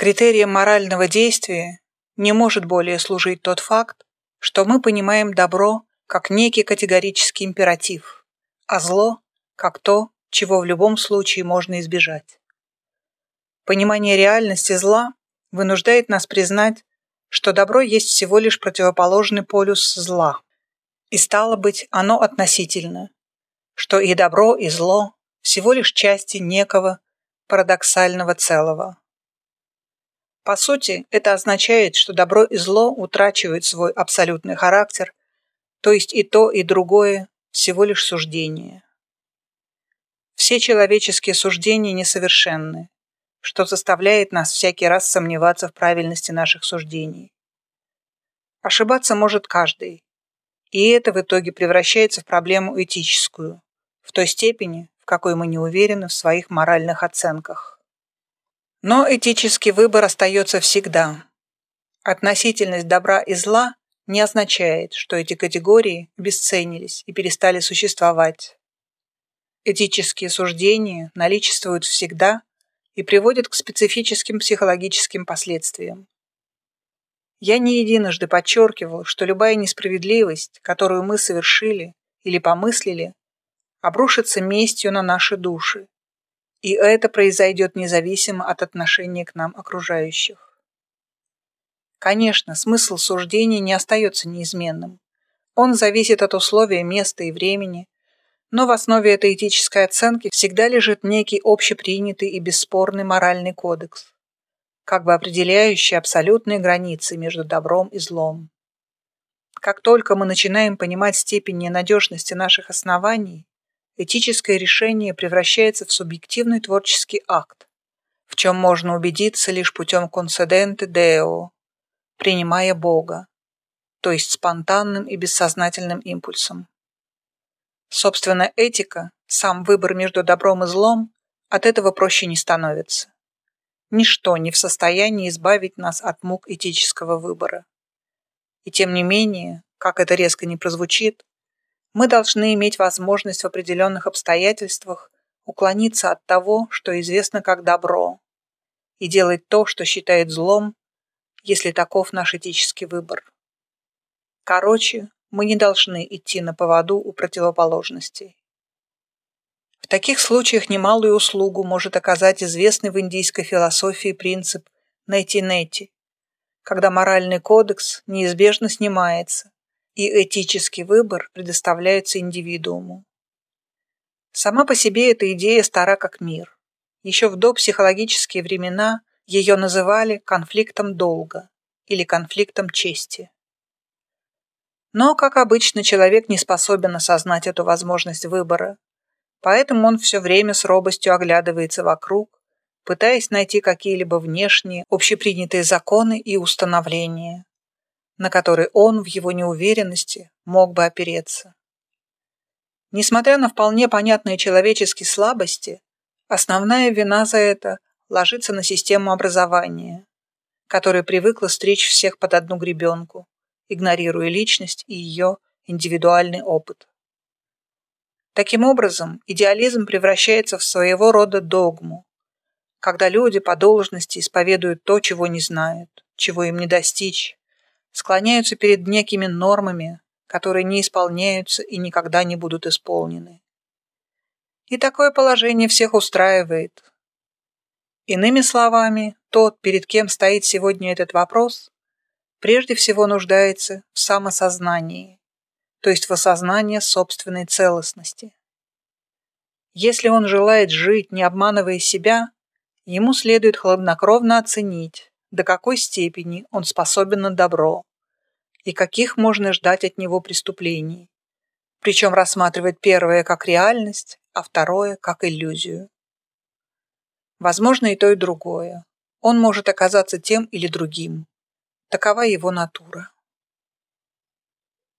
Критерием морального действия не может более служить тот факт, что мы понимаем добро как некий категорический императив, а зло как то, чего в любом случае можно избежать. Понимание реальности зла вынуждает нас признать, что добро есть всего лишь противоположный полюс зла. И стало быть, оно относительно, что и добро, и зло всего лишь части некого парадоксального целого. По сути, это означает, что добро и зло утрачивают свой абсолютный характер, то есть и то, и другое всего лишь суждение. Все человеческие суждения несовершенны, что заставляет нас всякий раз сомневаться в правильности наших суждений. Ошибаться может каждый, и это в итоге превращается в проблему этическую, в той степени, в какой мы не уверены в своих моральных оценках. Но этический выбор остается всегда. Относительность добра и зла не означает, что эти категории обесценились и перестали существовать. Этические суждения наличествуют всегда и приводят к специфическим психологическим последствиям. Я не единожды подчеркивал, что любая несправедливость, которую мы совершили или помыслили, обрушится местью на наши души, и это произойдет независимо от отношения к нам окружающих. Конечно, смысл суждений не остается неизменным. Он зависит от условия места и времени, но в основе этой этической оценки всегда лежит некий общепринятый и бесспорный моральный кодекс, как бы определяющий абсолютные границы между добром и злом. Как только мы начинаем понимать степень ненадежности наших оснований, этическое решение превращается в субъективный творческий акт, в чем можно убедиться лишь путем конседенте део, принимая Бога, то есть спонтанным и бессознательным импульсом. Собственно, этика, сам выбор между добром и злом, от этого проще не становится. Ничто не в состоянии избавить нас от мук этического выбора. И тем не менее, как это резко не прозвучит, мы должны иметь возможность в определенных обстоятельствах уклониться от того, что известно как добро, и делать то, что считает злом, если таков наш этический выбор. Короче, мы не должны идти на поводу у противоположностей. В таких случаях немалую услугу может оказать известный в индийской философии принцип «нети-нети», когда моральный кодекс неизбежно снимается, и этический выбор предоставляется индивидууму. Сама по себе эта идея стара как мир. Еще в допсихологические времена ее называли конфликтом долга или конфликтом чести. Но, как обычно, человек не способен осознать эту возможность выбора, поэтому он все время с робостью оглядывается вокруг, пытаясь найти какие-либо внешние, общепринятые законы и установления, на которые он в его неуверенности мог бы опереться. Несмотря на вполне понятные человеческие слабости, основная вина за это ложится на систему образования, которая привыкла стричь всех под одну гребенку, игнорируя личность и ее индивидуальный опыт. Таким образом, идеализм превращается в своего рода догму, когда люди по должности исповедуют то, чего не знают, чего им не достичь, склоняются перед некими нормами, которые не исполняются и никогда не будут исполнены. И такое положение всех устраивает. Иными словами, тот, перед кем стоит сегодня этот вопрос, прежде всего нуждается в самосознании, то есть в осознании собственной целостности. Если он желает жить, не обманывая себя, ему следует хладнокровно оценить, до какой степени он способен на добро и каких можно ждать от него преступлений, причем рассматривать первое как реальность, а второе как иллюзию. Возможно и то, и другое. Он может оказаться тем или другим. Такова его натура.